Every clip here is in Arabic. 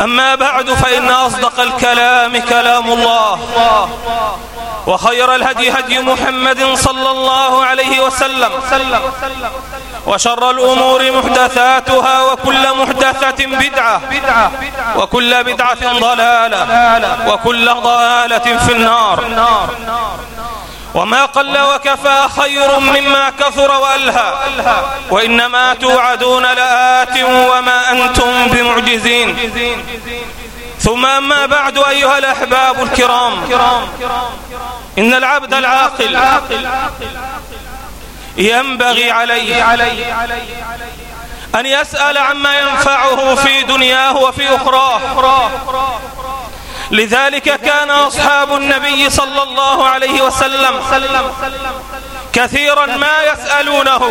أما بعد فإن أصدق الكلام كلام الله وخير الهدي هدي محمد صلى الله عليه وسلم وشر الأمور محدثاتها وكل محدثة بدعة وكل بدعة ضلالة وكل ضلالة في النار وما قل وكفى خير مما كثر وألهى. وإنما توعدون لآت وما أنتم بمعجزين. ثم أما بعد أيها الأحباب الكرام إن العبد العاقل ينبغي عليه أن يسأل عما ينفعه في دنياه وفي أخراه. لذلك كان أصحاب النبي صلى الله عليه وسلم كثيرا ما يسألونه.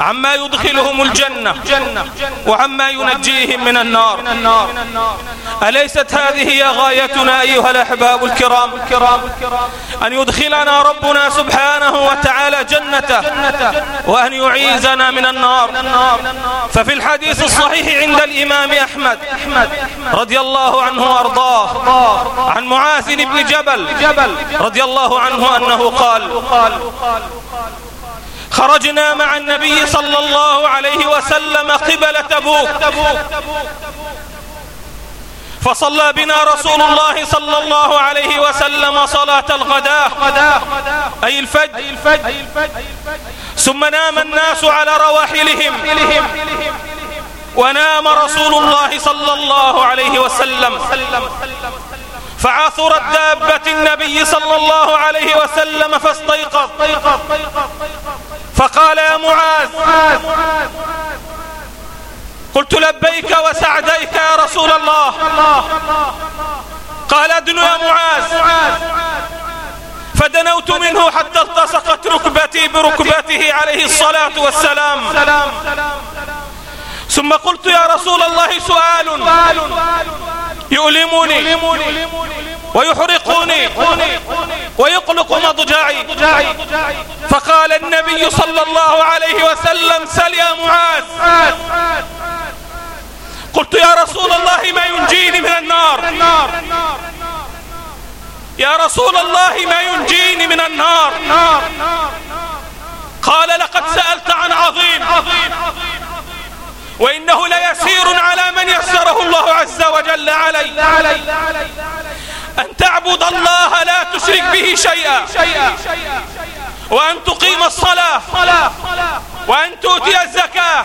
عما يدخلهم الجنة وعما ينجيهم من النار. أليست هذه هي غايتنا أيها الأحباب الكرام أن يدخلنا ربنا سبحانه وتعالى جنته وأن يعيزنا من النار. ففي الحديث الصحيح عند الإمام أحمد رضي الله عنه وأرضاه عن معاذ بن جبل رضي الله عنه أنه قال خرجنا مع النبي صلى الله عليه وسلم قبل تبوك. فصلى بنا رسول الله صلى الله عليه وسلم صلاة الغداء أي الفجر. ثم نام الناس على رواحلهم. ونام رسول الله صلى الله عليه وسلم. فعثرت دابة النبي صلى الله عليه وسلم فاستيقظ. فقال يا معاذ قلت لبيك وسعديك يا رسول الله. قال ادن يا معاذ. فدنوت منه حتى التصقت ركبتي بركبته عليه الصلاة والسلام. ثم قلت يا رسول الله سؤال. يؤلمني ويحرقني ويقلق مضجعي فقال النبي صلى الله عليه وسلم سل يا معاذ. قلت يا رسول الله ما ينجيني من النار. يا رسول الله ما ينجيني من النار. قال لقد سألت عن عظيم. وإنه ليسير على من يسره الله عز وجل علي. أن تعبد الله لا تشرك به شيئا. وأن تقيم الصلاة. وأن تؤتي الزكاة.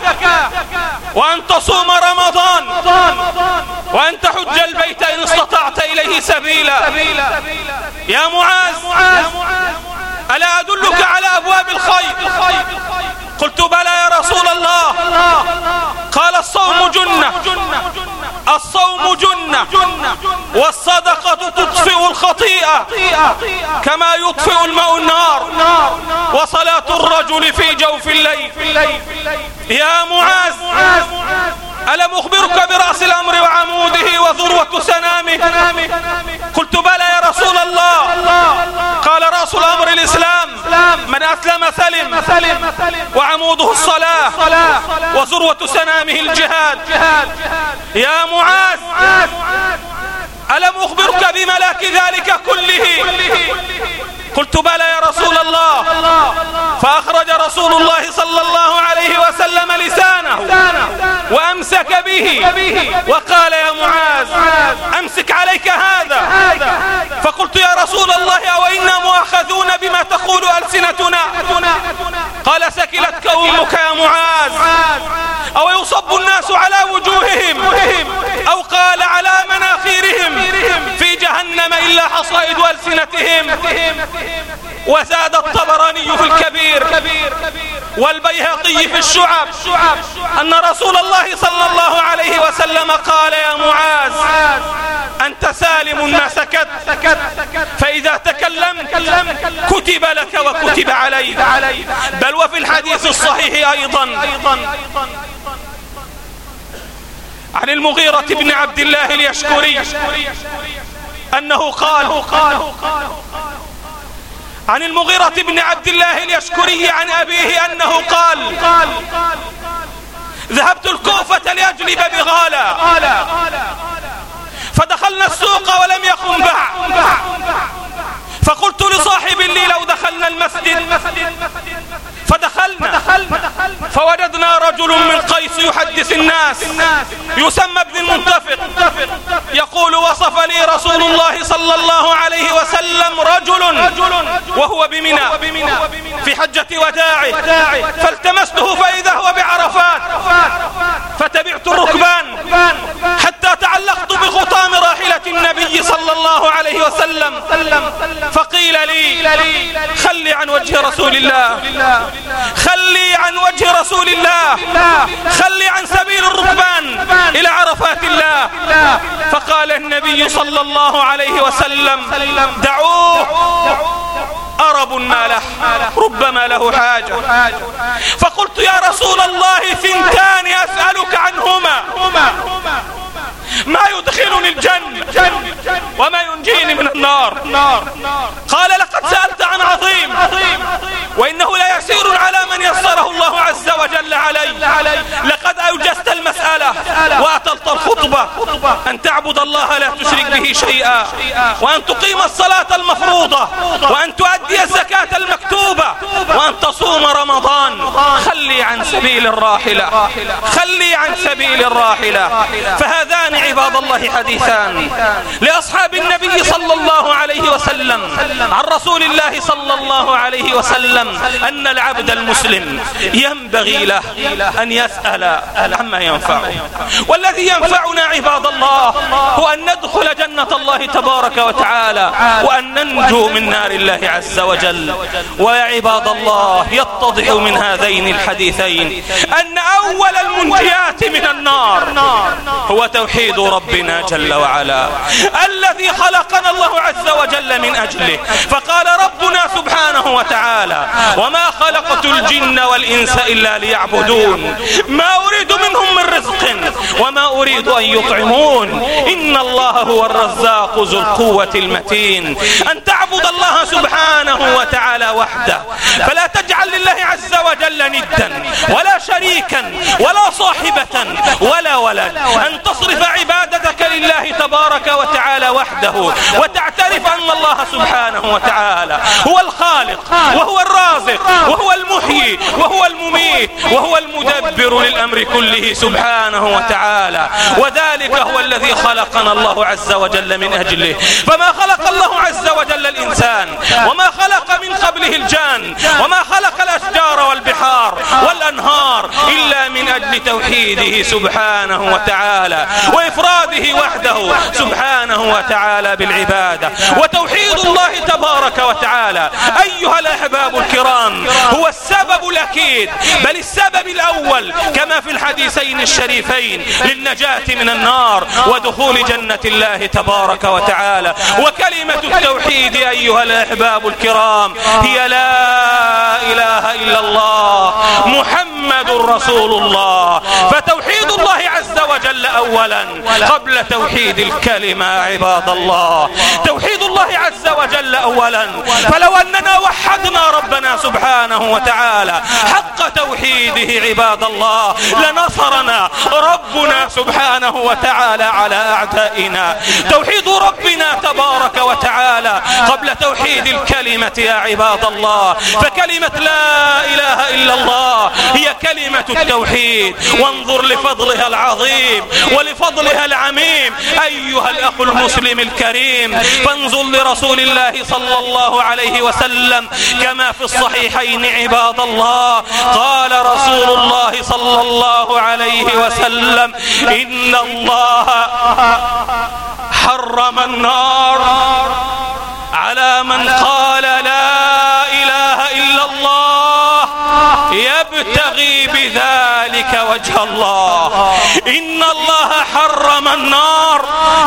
وأن تصوم رمضان. وأن تحج البيت إن استطعت إليه سبيلا. يا معاذ. ألا أدلك على أبواب الخير؟ قلت بلى يا رسول الله. قال الصوم جنة. الصوم جنة. والصدقة تطفئ الخطيئة كما يطفئ الماء النار. وصلاة الرجل في جوف الليل. يا معاذ. ألم أخبرك برأس الأمر وعموده وذروة سنامه؟ قلت بلى يا رسول الله. قال رأس الأمر الإسلام. من أسلم سلم. وعموده الصلاة. وذروة سنامه الجهاد. يا معاذ. ألم أخبرك بملاك ذلك كله؟ قلت بلى يا رسول الله. فأخرج رسول الله صلى الله عليه وسلم لسانه وأمسك به وقال يا معاذ أمسك عليك هذا. فقلت يا رسول الله أو إنا مؤاخذون بما تقول ألسنتنا؟ قال سكلتك أمك يا معاذ. أو يصب الناس على وزاد الطبراني في الكبير والبيهقي في الشعب أن رسول الله صلى الله عليه وسلم قال يا معاذ أنت سالم ما سكت فإذا تكلمت كتب لك وكتب عليك. بل وفي الحديث الصحيح أيضا عن المغيرة بن عبد الله اليشكري أنه قال عن المغيرة بن عبد الله اليشكري عن أبيه أنه قال ذهبت الكوفة لأجلب بغالا فدخلنا السوق ولم يقم باع فقلت لصاحب لي لو دخلنا المسجد فدخلنا. فوجدنا رجل من قيس يحدث الناس. يسمى ابن المنتفق. يقول وصف لي رسول الله صلى الله عليه وسلم رجل. وهو بمنى. في حجة وداعه. فالتمسته فإذا هو بعرفات. فتبعت الركبان. حتى تعلقت بخطام النبي صلى الله عليه وسلم. فقيل لي خلي عن وجه رسول الله. خلي عن وجه رسول الله. خلي عن سبيل الركبان إلى عرفات الله. فقال النبي صلى الله عليه وسلم دعوه. أرب ما له ربما له حاجة. فقلت يا رسول الله ثنتان أسألك عنهما. ما يدخلني الجنة وما ينجيني من النار. قال لقد سألت عن عظيم. وإنه لا يسير على من يسره الله عز وجل علي. لقد أوجزت المسألة وأتلت الخطبة. أن تعبد الله لا تشرك به شيئا. وأن تقيم الصلاة المفروضة. وأن تؤدي الزكاة المكتوبة. وأن تصوم رمضان. خلي عن سبيل الراحلة. خلي عن سبيل الراحلة. فهذان عباد الله حديثان. لأصحاب النبي صلى الله عليه وسلم. عن رسول الله صلى الله عليه وسلم أن العبد المسلم ينبغي له أن يسأل عما ينفعه. والذي ينفعنا عباد الله هو أن ندخل جنة الله تبارك وتعالى وأن ننجو من نار الله عز وجل. ويا عباد الله يتضح من هذين الحديثين أن أول المنجيات من النار هو توحيد ربنا جل وعلا. الذي خلقنا الله عز وجل من أجله. فقال ربنا سبحانه وتعالى وما خلقت الجن والإنس إلا ليعبدون. ما أريد منهم من رزق وما أريد أن يطعمون. إن الله هو الرزاق ذو القوة المتين. أن تعبد الله سبحانه وتعالى وحده. فلا تجعل لله عز وجل ندا ولا شريكا ولا صاحبة ولا ولد. أن تصرف عبادتك لله تبارك وتعالى وحده وتعترف أن الله سبحانه وتعالى هو الخالق وهو الرازق وهو المحيي وهو المميت وهو المدبر للأمر كله سبحانه وتعالى وذلك هو الذي خلقنا الله عز وجل من أجله. فما خلق الله عز وجل الإنسان وما خلق من قبله الجان وما خلق الأشجار والبحار والأنهار إلا من أجل لتوحيده سبحانه وتعالى وإفراده وحده سبحانه وتعالى بالعبادة. وتوحيد الله تبارك وتعالى. أيها الأحباب الكرام هو السبب الأكيد بل السبب الأول كما في الحديثين الشريفين للنجاة من النار ودخول جنة الله تبارك وتعالى. وكلمة التوحيد أيها الأحباب الكرام هي لا إله إلا الله محمد رسول الله. فتوحيد الله عز وجل أولا قبل توحيد الكلمة عباد الله. توحيد الله عز وجل أولا. فلو أننا وحدنا ربنا سبحانه وتعالى حق توحيده عباد الله لنصرنا ربنا سبحانه وتعالى على أعدائنا. توحيد ربنا تبارك وتعالى قبل توحيد الكلمة يا عباد الله. فكلمة لا إله إلا الله هي كلمة التوحيد. وانظر لفضلها العظيم ولفضلها العميم أيها الأخ المسلم الكريم فانظر لرسول الله صلى الله عليه وسلم كما في الصحيحين عباد الله. قال رسول الله صلى الله عليه وسلم إن الله حرم النار على من قال لا يبتغي بذلك وجه الله. إن الله حرم النار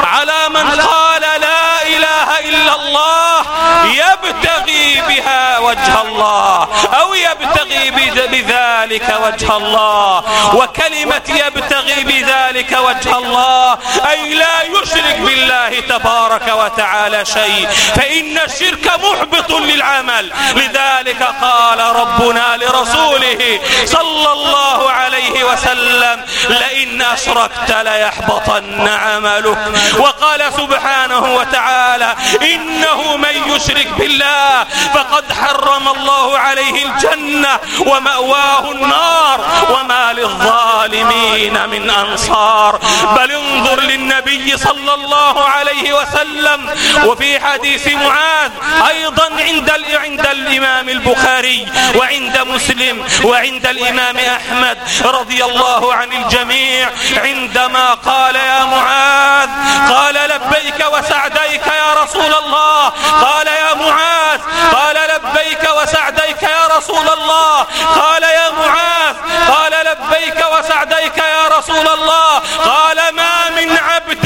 على من قال لا إله إلا الله يبتغي بها وجه الله أو يبتغي بذلك وجه الله وكلمة يبتغي بذلك وجه الله أي لا يشرك بالله تبارك وتعالى شيء فإن الشرك محبط للعمل لذلك قال ربنا لرسوله صلى الله عليه وسلم لئن أشركت ليحبطن عملك وقال سبحانه وتعالى إنه من يشرك بالله فقد حرم الله عليه الجنة ومأواه النار وما للظالمين من أنصار. بل انظر للنبي صلى الله عليه وسلم وفي حديث معاذ أيضا عند عند الإمام البخاري وعند مسلم وعند الإمام أحمد رضي الله عن الجميع. عندما قال يا معاذ قال لبيك وسعديك يا رسول الله. قال يا معاذ. قال لبيك وسعديك يا رسول الله. قال يا معاذ. قال لبيك وسعديك يا رسول الله. قال ما من عبد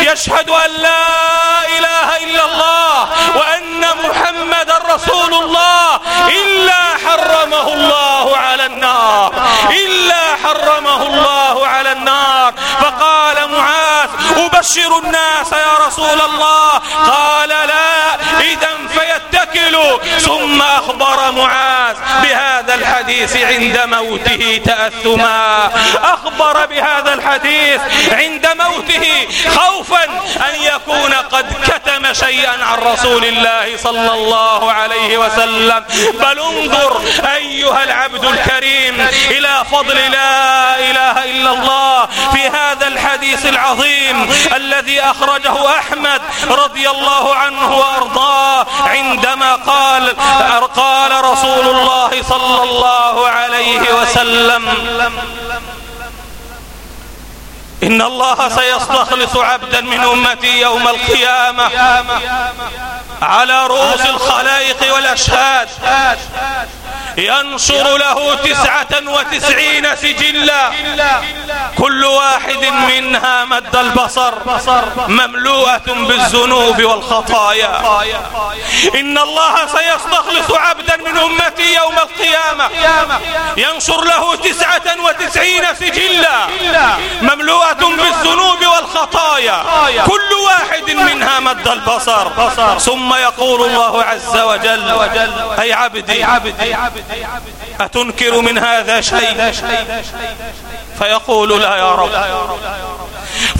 يشهد أن لا إله إلا الله وأن محمد رسول الله إلا حرمه الله على النار. إلا حرمه الله على النار. فقال معاذ أبشر الناس يا رسول الله. قال لا إذا فيتكلوا. ثم أخبر معاذ بهذا الحديث عند موته تأثما. أخبر بهذا الحديث عند موته خوفا أن يكون قد كتم شيئا عن رسول الله صلى الله عليه وسلم. بل انظر أيها العبد الكريم إلى فضل لا إله إلا الله في هذا الحديث العظيم الذي أخرجه أحمد رضي الله عنه وأرضاه عندما قال قال رسول الله صلى الله عليه وسلم إن الله سيستخلص عبدا من أمتي يوم القيامة على رؤوس الخلائق والأشهاد. ينشر له تسعة وتسعين سجلا. كل واحد منها مد البصر. مملوءة بالذنوب والخطايا. إن الله سيستخلص عبدا من أمتي يوم القيامة. ينشر له تسعة وتسعين سجلا. مملوءة بالذنوب والخطايا. كل واحد منها مد البصر. ثم يقول الله عز وجل أي عبدي أتنكر من هذا شيء؟ فيقول لا يا رب.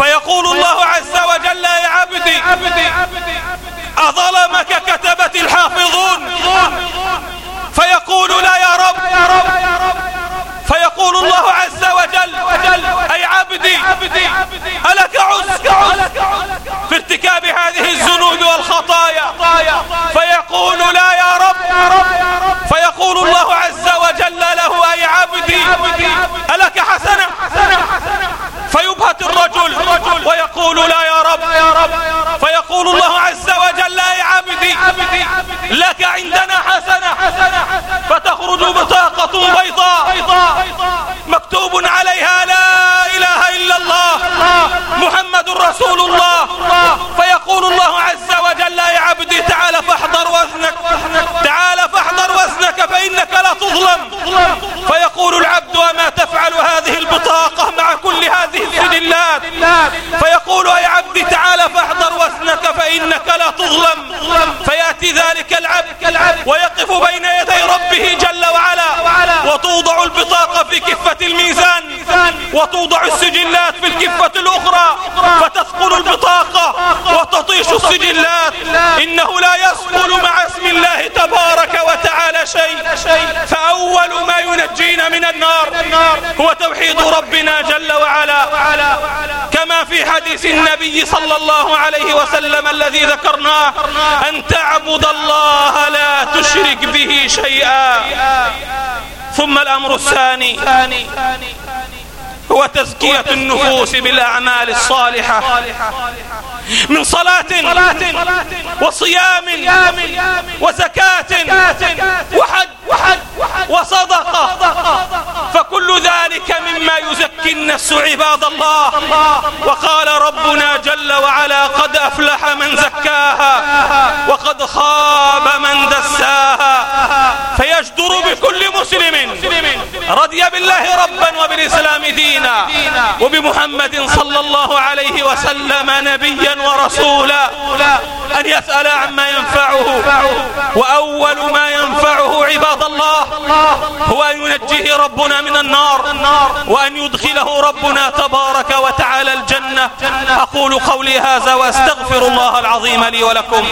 فيقول الله عز وجل يا عبدي أظلمك كتبت الحافظون. فيقول لا يا رب. فيقول الله عز وجل أي عبدي ألك عز في ارتكاب هذه الذنوب والخطايا. فيقول لا يا رب. فيقول الله عز وجل له أي عبدي ألك حسنة فيبهت الرجل ويقول لا يا رب. فيقول الله عز وجل أي عبدي وتوضع السجلات في الكفة الأخرى فتثقل البطاقة وتطيش السجلات. إنه لا يثقل مع اسم الله تبارك وتعالى شيء. فأول ما ينجينا من النار هو توحيد ربنا جل وعلا. كما في حديث النبي صلى الله عليه وسلم الذي ذكرناه أن تعبد الله لا تشرك به شيئا. ثم الأمر الثاني هو تزكية النفوس بالأعمال الصالحة. من صلاة وصيام وزكاة وحج وصدقة. فكل ذلك مما يزكي النفس عباد الله. وقال ربنا جل وعلا قد أفلح من زكاها وقد خاب من دساها. فيجدر بكل مسلم. رضي بالله ربا وبالإسلام دينا وبمحمد صلى الله عليه وسلم نبيا ورسولا. أن يسأل عما ينفعه. وأول ما ينفعه عباد الله هو أن ينجيه ربنا من النار. وأن يدخله ربنا تبارك وتعالى الجنة. أقول قولي هذا وأستغفر الله العظيم لي ولكم.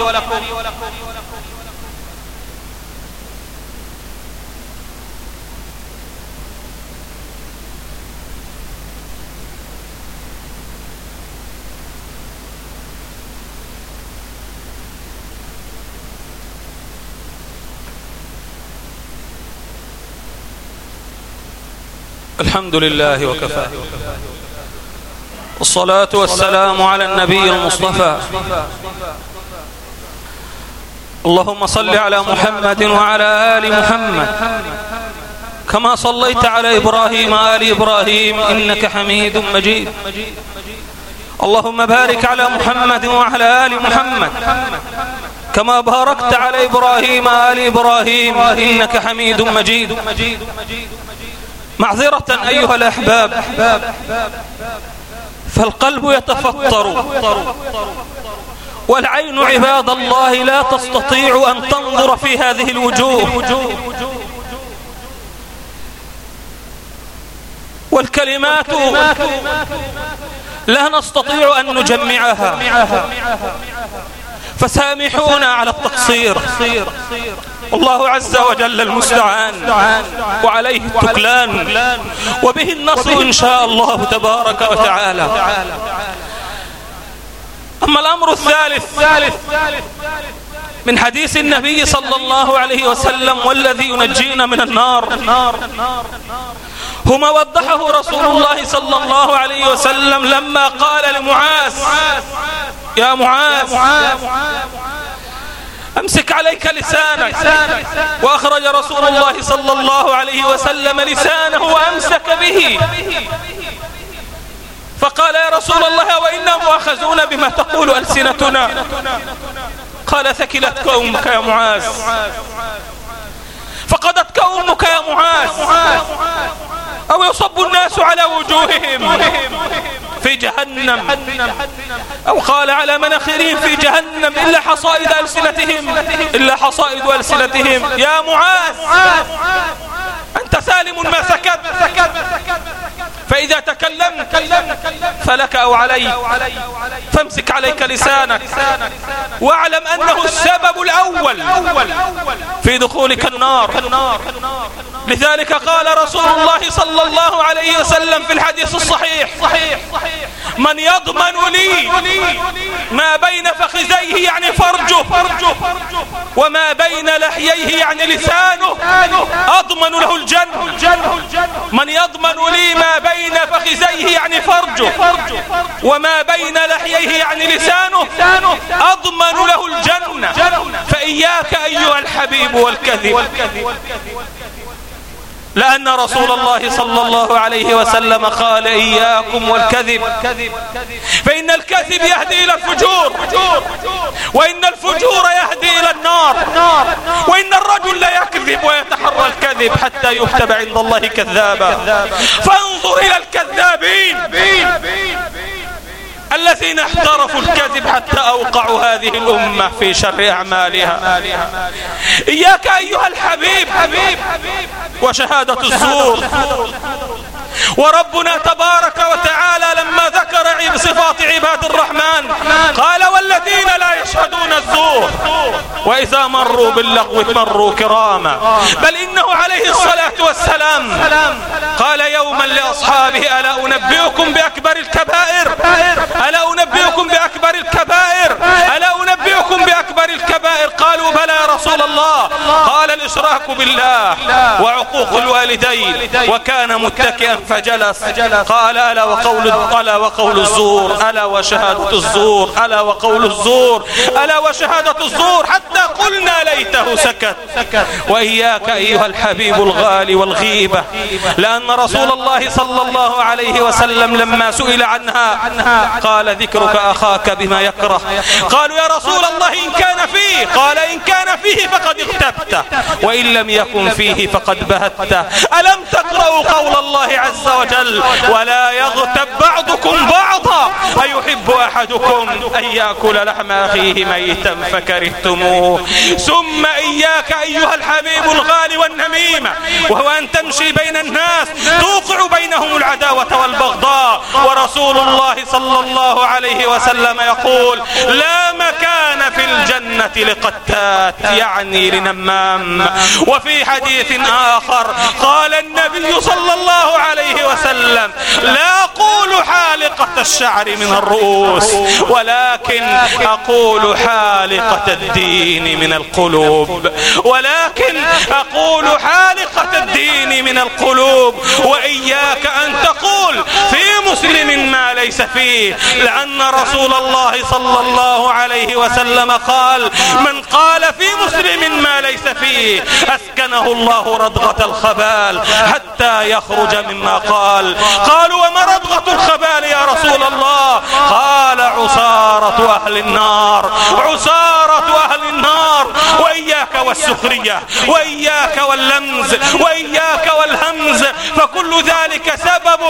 الحمد لله وكفى. والصلاة والسلام على النبي المصطفى. اللهم صل على محمد وعلى آل محمد. كما صليت على إبراهيم آل إبراهيم إنك حميد مجيد. اللهم بارك على محمد وعلى آل محمد. كما باركت على إبراهيم آل إبراهيم إنك حميد مجيد. معذرة أيها الأحباب. فالقلب يتفطر. والعين عباد الله لا تستطيع أن تنظر في هذه الوجوه. والكلمات لا نستطيع أن نجمعها. فسامحونا على التقصير. الله عز وجل المستعان. وعليه التكلان. وبه النصر إن شاء الله تبارك وتعالى. أما الأمر الثالث من حديث النبي صلى الله عليه وسلم والذي ينجينا من النار. هما وضحه رسول الله صلى الله عليه وسلم لما قال لمعاذ. يا معاذ أمسك عليك لسانك وأخرج رسول الله صلى الله عليه وسلم لسانه وأمسك به. فقال يا رسول الله وإنا مؤاخذون بما تقول ألسنتنا؟ قال ثكلتك أمك يا معاذ. فقدتك أمك يا معاذ. أو يصب الناس على وجوههم. في جهنم. أو قال على مناخرهم في جهنم إلا حصائد ألسنتهم. إلا حصائد ألسنتهم. يا معاذ. أنت سالم ما سكت. فإذا تكلمت فلك أو علي. فامسك عليك لسانك. واعلم أنه السبب الأول في دخولك النار. لذلك قال رسول الله صلى الله عليه وسلم في الحديث الصحيح من يضمن لي ما بين فخذيه يعني فرجه وما بين لحييه يعني لسانه أضمن له الجنة. من يضمن لي ما بين فخذيه يعني فرجه وما بين لحييه يعني لسانه أضمن له الجنة. فإياك أيها الحبيب والكذب. لأن رسول الله صلى الله عليه وسلم قال إياكم والكذب. فإن الكذب يهدي إلى الفجور. وإن الفجور يهدي إلى النار. وإن الرجل لا يكذب ويتحرى الكذب حتى يكتب عند الله كذابا. فانظر إلى الكذابين. الذين احترفوا الكذب حتى أوقعوا هذه الأمة في شر أعمالها. إياك أيها الحبيب وشهادة الزور. وربنا تبارك وتعالى لما ذكر صفات عباد الرحمن قال والذين لا يشهدون الزور. وإذا مروا باللغو مروا كراما. بل إنه عليه الصلاة والسلام قال يوما لأصحابه ألا أنبئكم بأكبر الكبائر؟ ألا أنبئكم بأكبر الكبائر ألا أنبئكم بأكبر الكبائر قالوا بلى يا رسول الله. قال الإشراك بالله وعقوق الوالدين. وكان متكئا فجلس. قال ألا وقول ألا وقول الزور. ألا وشهادة الزور. ألا وقول الزور. ألا وشهادة الزور. حتى قلنا ليته سكت. وإياك أيها الحبيب الغالي والغيبة. لأن رسول الله صلى الله عليه وسلم لما سئل عنها قال ذكرك أخاك بما يكره. قالوا يا رسول الله إن كان فيه. قال إن كان فيه. فقد اغتبت وإن لم يكن فيه فقد بهت. ألم تقرأوا قول الله عز وجل ولا يغتب بعضكم بعضا؟ أيحب أحدكم أن يأكل لحم أخيه ميتا فكرهتموه. ثم إياك أيها الحبيب الغالي والنميمة وهو أن تمشي بين الناس توقع بينهم العداوة والبغضاء. ورسول الله صلى الله عليه وسلم يقول لا مكان في الجنة لقتات. يعني لنمام. وفي حديث آخر قال النبي صلى الله عليه وسلم لا أقول حالقة الشعر من الرؤوس ولكن أقول حالقة الدين من القلوب ولكن أقول حالقة الدين من القلوب وإياك أن تقول في مسلم ما ليس فيه لأن رسول الله صلى الله عليه وسلم قال من قال في مسلم ما ليس فيه أسكنه الله ردغة الخبال حتى يخرج مما قال. قالوا وما ردغة الخبال يا رسول الله؟ قال عصارة أهل النار عصارة أهل النار وإياك والسخرية وإياك واللمز وإياك والهمز فكل ذلك سبب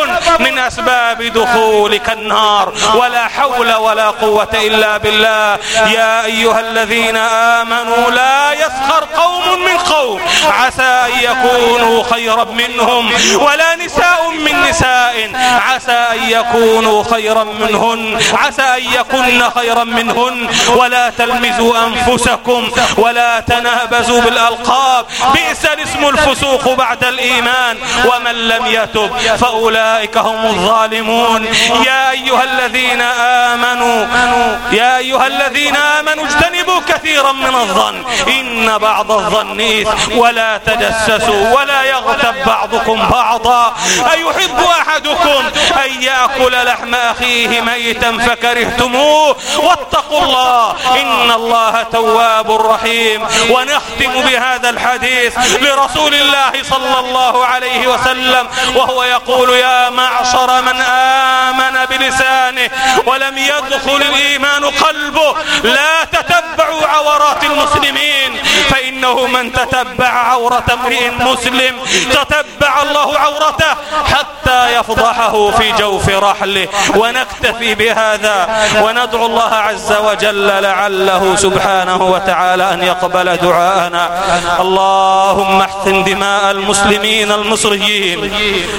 من أسباب دخولك النار. ولا حول ولا قوة إلا بالله. يا أيها الذين آمنوا لا يسخر قوم من قوم. عسى أن يكونوا خيرا منهم. ولا نساء من نساء. عسى أن يكونوا خيرا منهن. عسى أن يكن خيرا منهن. ولا تلمزوا أنفسكم. ولا تنابزوا بالألقاب. بئس الاسم الفسوق بعد الإيمان. ومن لم يتب فأولئك هم الظالمون. يا أيها الذين آمنوا يا أيها الذين آمنوا اجتنبوا كثيرا من الظن. إن بعض الظن إثم. ولا تجسسوا ولا يغتب بعضكم بعضا. أيحب أحدكم أن يأكل لحم أخيه ميتا فكرهتموه؟ واتقوا الله. إن الله تواب رحيم. ونختم بهذا الحديث لرسول الله صلى الله عليه وسلم وهو يقول يا معشر من آمن بلسانه ولم يدخل الإيمان قلبه. لا تتبعوا عورات المسلمين. فإنه من تتبع عورة امرئ مسلم تتبع الله عورته حتى يفضحه في جوف رحله. ونكتفي بهذا وندعو الله عز وجل لعله سبحانه وتعالى أن يقبل دعاءنا. اللهم احقن دماء المسلمين المصريين.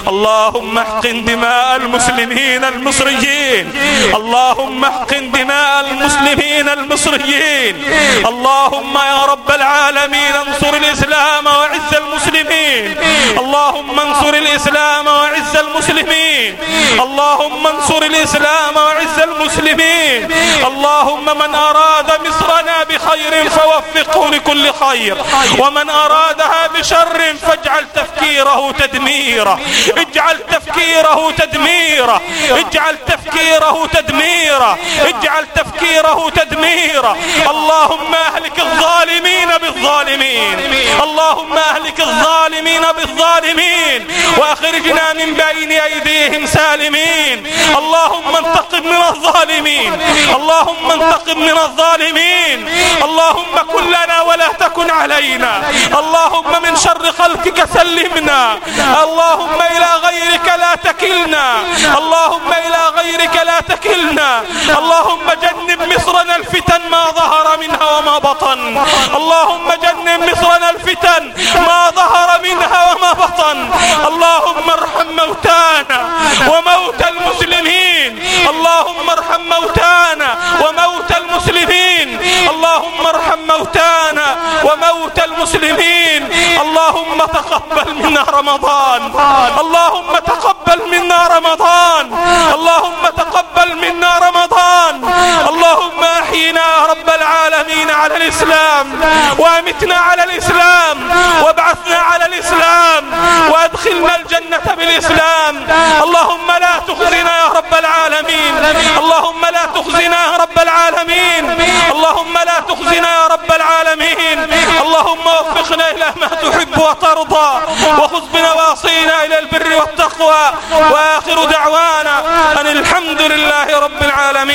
اللهم احقن دماء المسلمين المصريين. اللهم احقن دماء المسلمين المصريين. اللهم يا رب العالمين انصر الإسلام وعز المسلمين. اللهم انصر الإسلام وعز المسلمين. اللهم انصر الإسلام وعز المسلمين. اللهم من أراد مصرنا بخير فوفقه لكل خير. ومن أرادها بشر فاجعل تفكيره تدميرا اجعل تفكيره تدميرا اجعل تفكيره تدميرا اجعل تفكيره تدميرا اللهم أهلك الظالمين بالظالمين. اللهم أهلك الظالمين بالظالمين. وأخرجنا من بين أيديهم سالمين. اللهم انتقم من الظالمين. اللهم انتقم من الظالمين. اللهم كن لنا ولا تكن علينا. اللهم من شر خلقك سلمنا اللهم إلى غيرك لا تكلنا. اللهم إلى غيرك لا تكلنا. اللهم جنب مصرنا الفتن ما ظهر منها وما بطن. اللهم جنب مصرنا الفتن ما ظهر منها وما بطن. اللهم ارحم موتانا وموتى المسلمين اللهم ارحم موتانا وموتى المسلمين اللهم ارحم وموتى المسلمين. اللهم تقبل منا رمضان. اللهم تقبل منا رمضان. اللهم تقبل منا رمضان. اللهم أحينا يا رب العالمين على الإسلام وأمتنا على الإسلام وابعثنا على الإسلام وأدخلنا الجنة بالإسلام. اللهم لا تخزنا العالمين. اللهم لا تخزنا يا رب العالمين. اللهم لا تخزنا يا رب العالمين. اللهم وفقنا إلى ما تحب وترضى. وخذ بنواصينا إلى البر والتقوى. وآخر دعوانا أن الحمد لله رب العالمين.